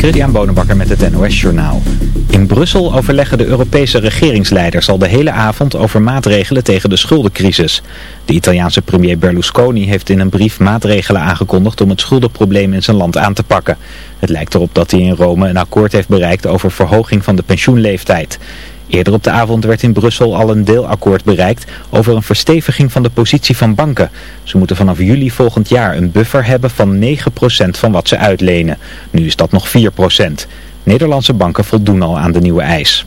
Christian Bonenbakker met het NOS Journaal. In Brussel overleggen de Europese regeringsleiders al de hele avond over maatregelen tegen de schuldencrisis. De Italiaanse premier Berlusconi heeft in een brief maatregelen aangekondigd om het schuldenprobleem in zijn land aan te pakken. Het lijkt erop dat hij in Rome een akkoord heeft bereikt over verhoging van de pensioenleeftijd. Eerder op de avond werd in Brussel al een deelakkoord bereikt over een versteviging van de positie van banken. Ze moeten vanaf juli volgend jaar een buffer hebben van 9% van wat ze uitlenen. Nu is dat nog 4%. Nederlandse banken voldoen al aan de nieuwe eis.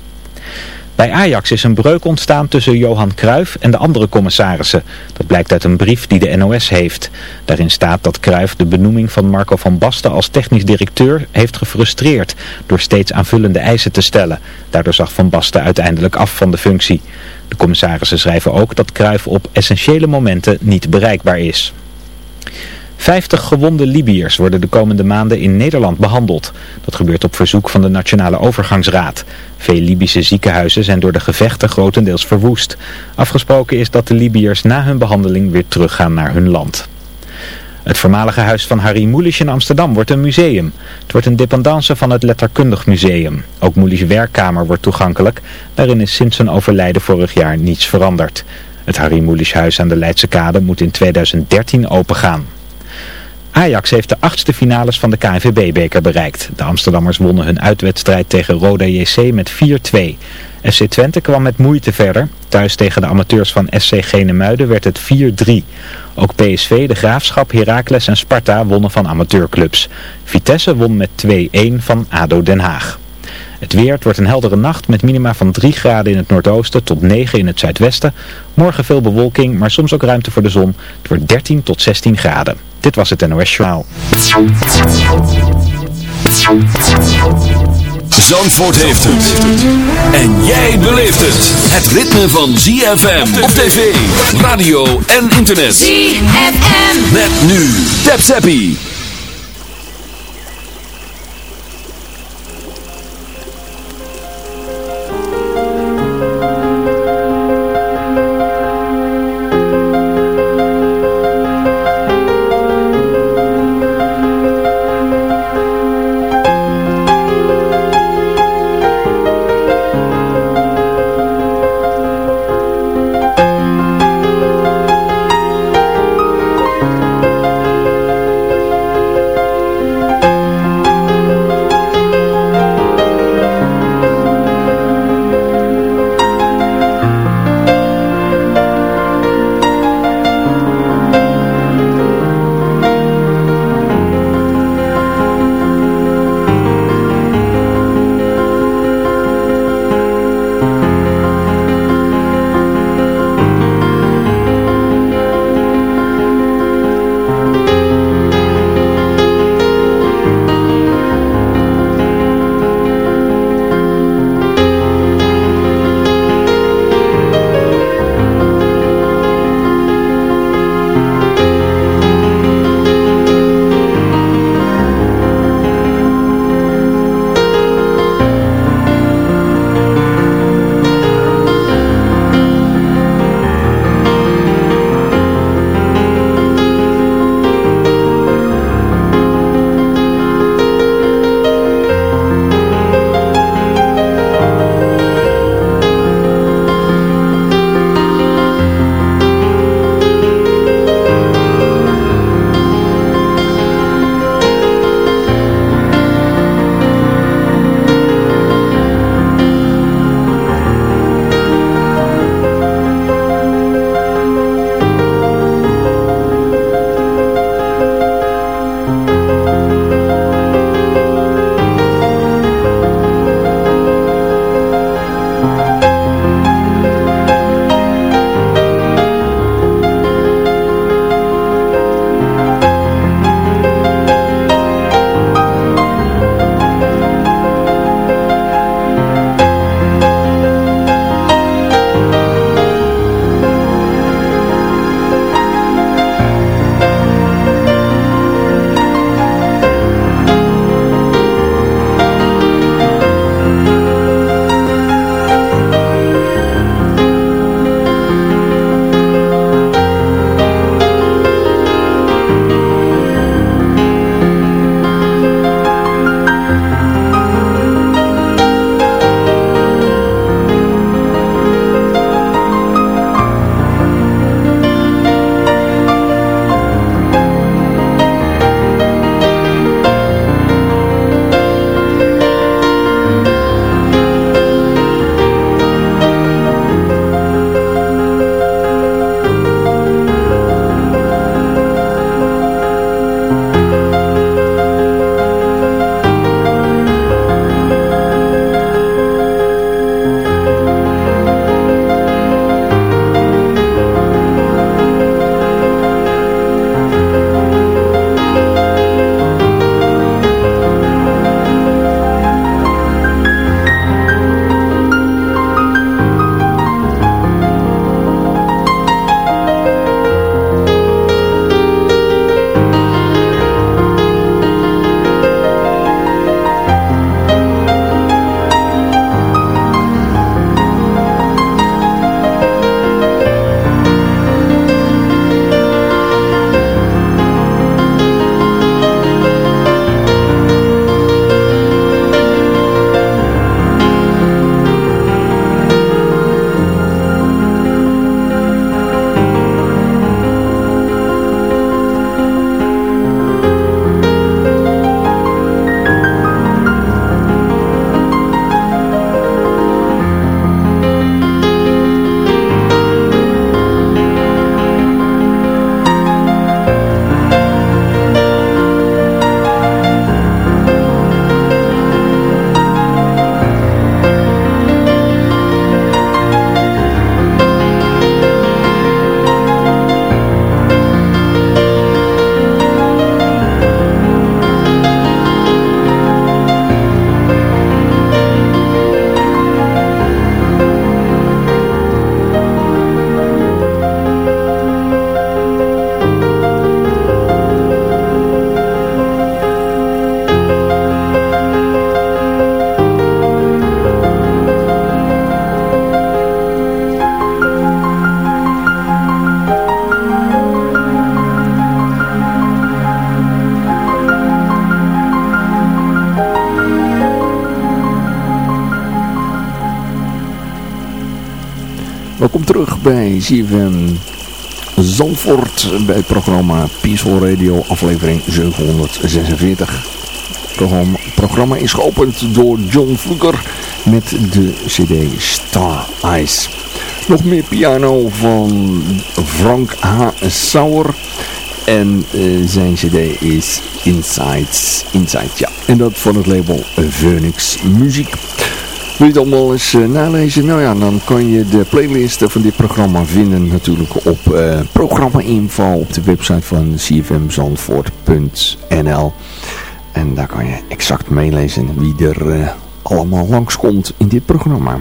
Bij Ajax is een breuk ontstaan tussen Johan Cruijff en de andere commissarissen. Dat blijkt uit een brief die de NOS heeft. Daarin staat dat Cruijff de benoeming van Marco van Basten als technisch directeur heeft gefrustreerd door steeds aanvullende eisen te stellen. Daardoor zag Van Basten uiteindelijk af van de functie. De commissarissen schrijven ook dat Cruijff op essentiële momenten niet bereikbaar is. 50 gewonde Libiërs worden de komende maanden in Nederland behandeld. Dat gebeurt op verzoek van de Nationale Overgangsraad. Veel Libische ziekenhuizen zijn door de gevechten grotendeels verwoest. Afgesproken is dat de Libiërs na hun behandeling weer teruggaan naar hun land. Het voormalige huis van Harry Mulisch in Amsterdam wordt een museum. Het wordt een dependance van het Letterkundig Museum. Ook Mulisch werkkamer wordt toegankelijk. Daarin is sinds zijn overlijden vorig jaar niets veranderd. Het Harry Mulisch huis aan de Leidse Kade moet in 2013 opengaan. Ajax heeft de achtste finales van de KNVB-beker bereikt. De Amsterdammers wonnen hun uitwedstrijd tegen Roda JC met 4-2. FC Twente kwam met moeite verder. Thuis tegen de amateurs van SC Genemuiden werd het 4-3. Ook PSV, De Graafschap, Heracles en Sparta wonnen van amateurclubs. Vitesse won met 2-1 van ADO Den Haag. Het weer, het wordt een heldere nacht met minima van 3 graden in het noordoosten tot 9 in het zuidwesten. Morgen veel bewolking, maar soms ook ruimte voor de zon. Het wordt 13 tot 16 graden. Dit was het NOS Journaal. Zandvoort heeft het. En jij beleeft het. Het ritme van ZFM op tv, radio en internet. ZFM. Met nu. Tap Zappie. Welkom terug bij CFM Zandvoort bij het programma Peaceful Radio aflevering 746. Het programma is geopend door John Vloeker met de cd Star Eyes. Nog meer piano van Frank H. Sauer. En uh, zijn cd is Insights. Inside, ja. En dat van het label Phoenix Muziek. Wil je het allemaal eens uh, nalezen? Nou ja, dan kan je de playlist van dit programma vinden natuurlijk op uh, programma-info op de website van cfmzandvoort.nl En daar kan je exact meelezen wie er uh, allemaal langskomt in dit programma.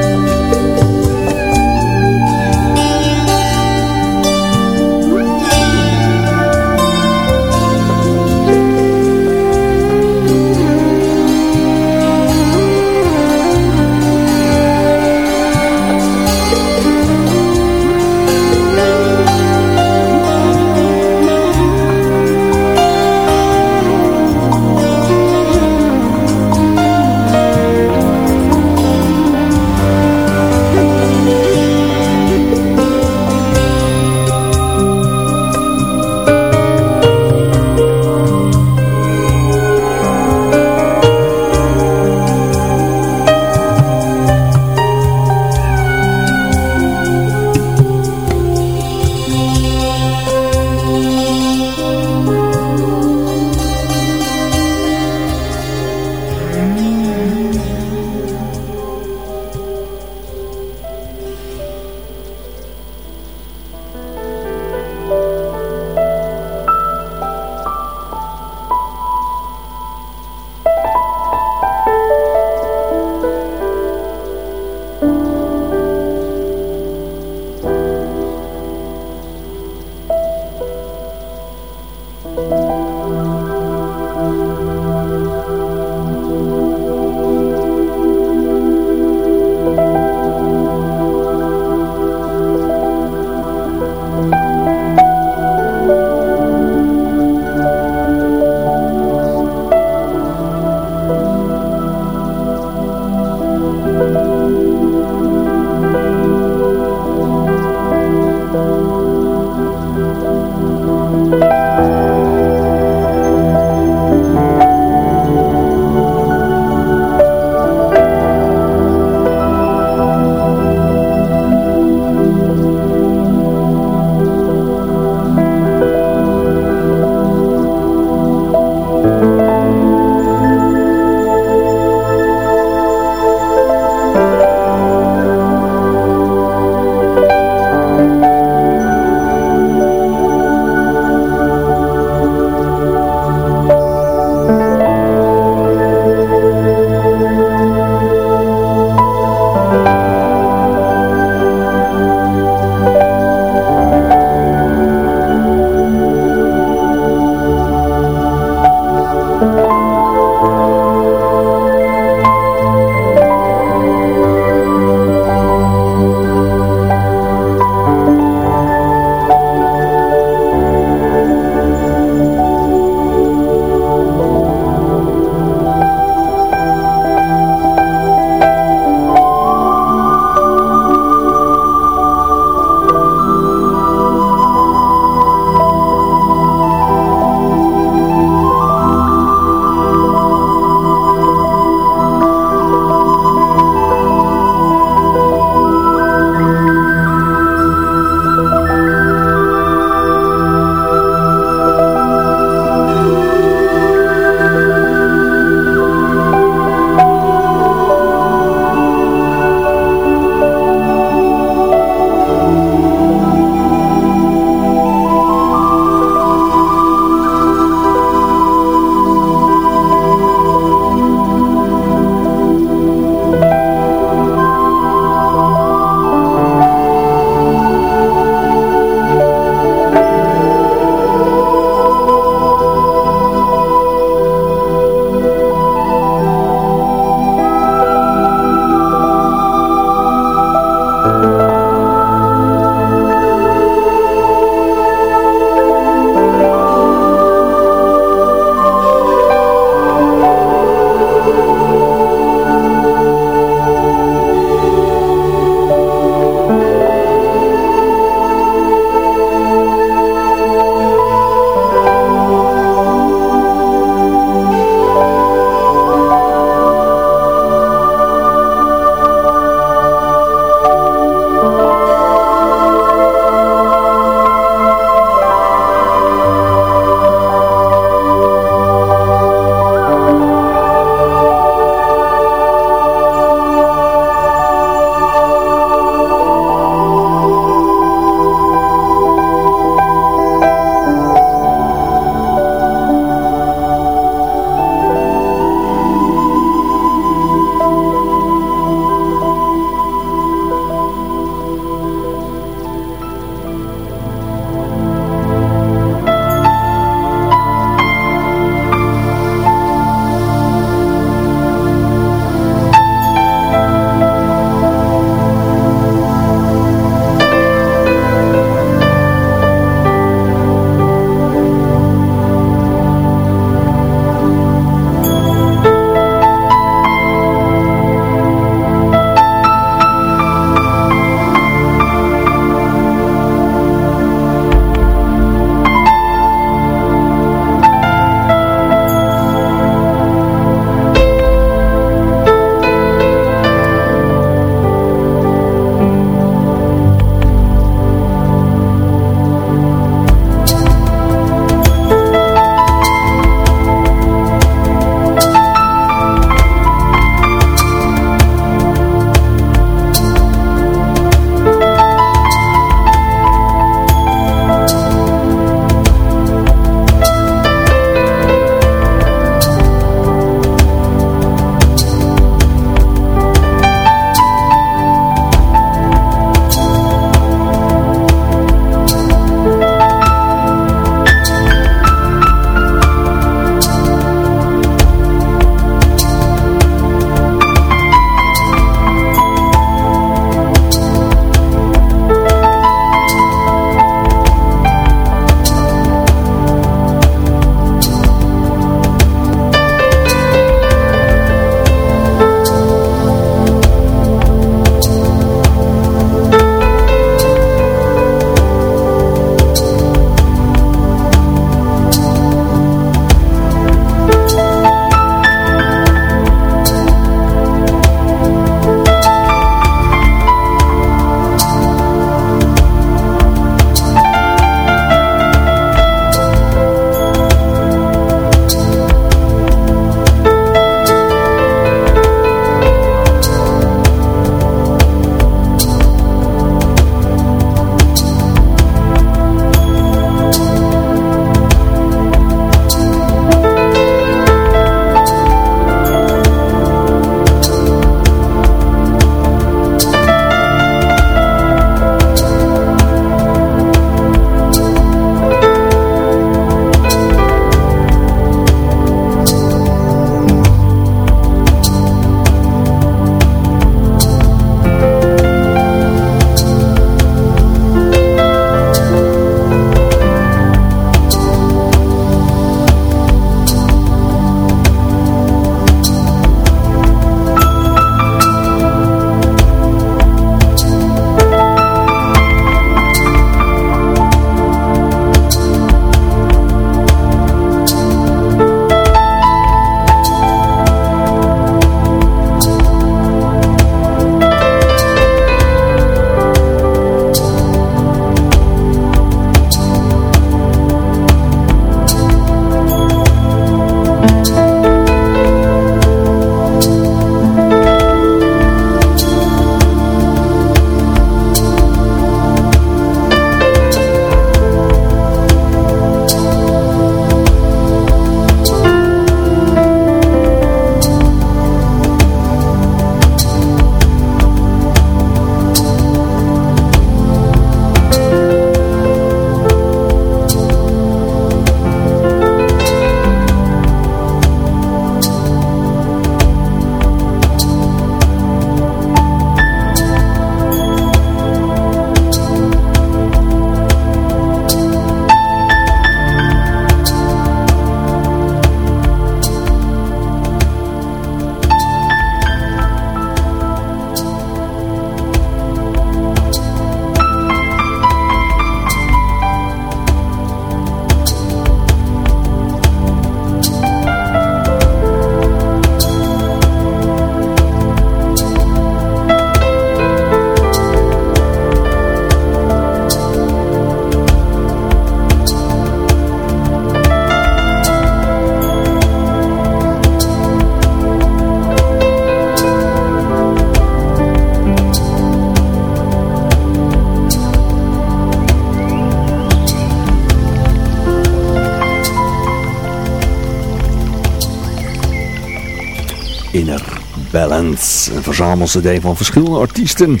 Verzamelcd van verschillende artiesten.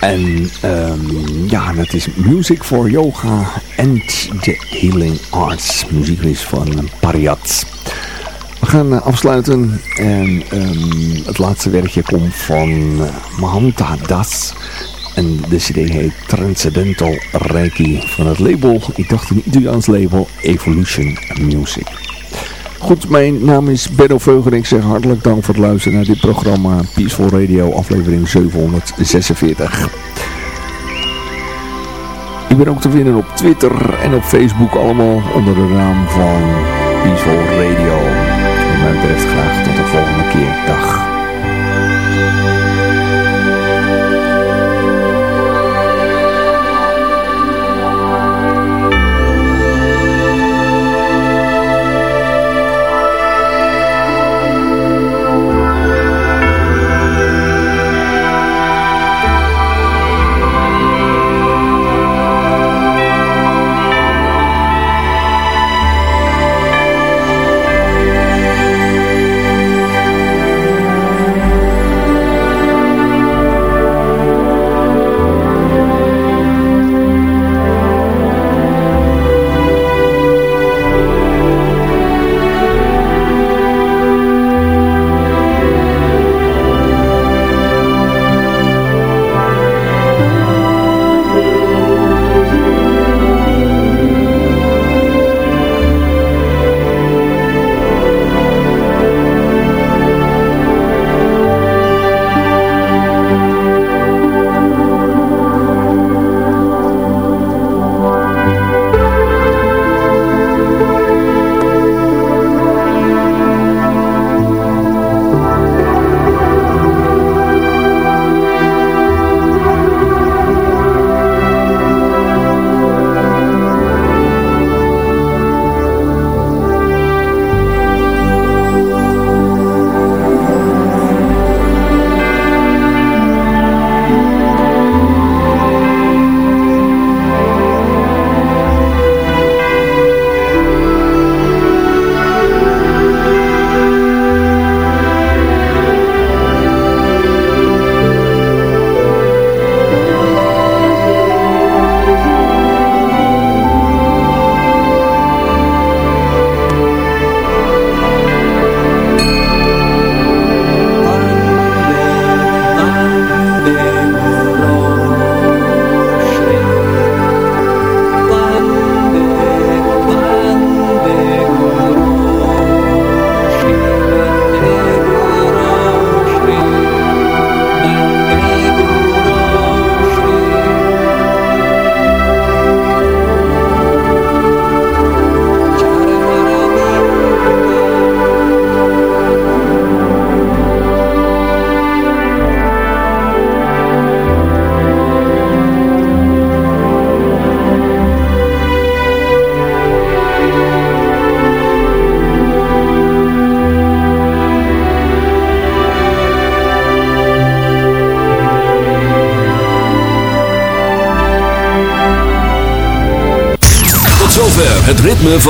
En um, ja, dat is Music for Yoga and the Healing Arts. Muziek is van Pariat. We gaan uh, afsluiten en um, het laatste werkje komt van uh, Mahanta Das. En de cd heet Transcendental Reiki van het label, ik dacht een Italiaans label, Evolution Music. Goed, mijn naam is Benno en ik zeg hartelijk dank voor het luisteren naar dit programma Peaceful Radio aflevering 746. Ik ben ook te vinden op Twitter en op Facebook allemaal onder de naam van Peaceful Radio. Wat mij betreft graag tot de volgende keer. Dag.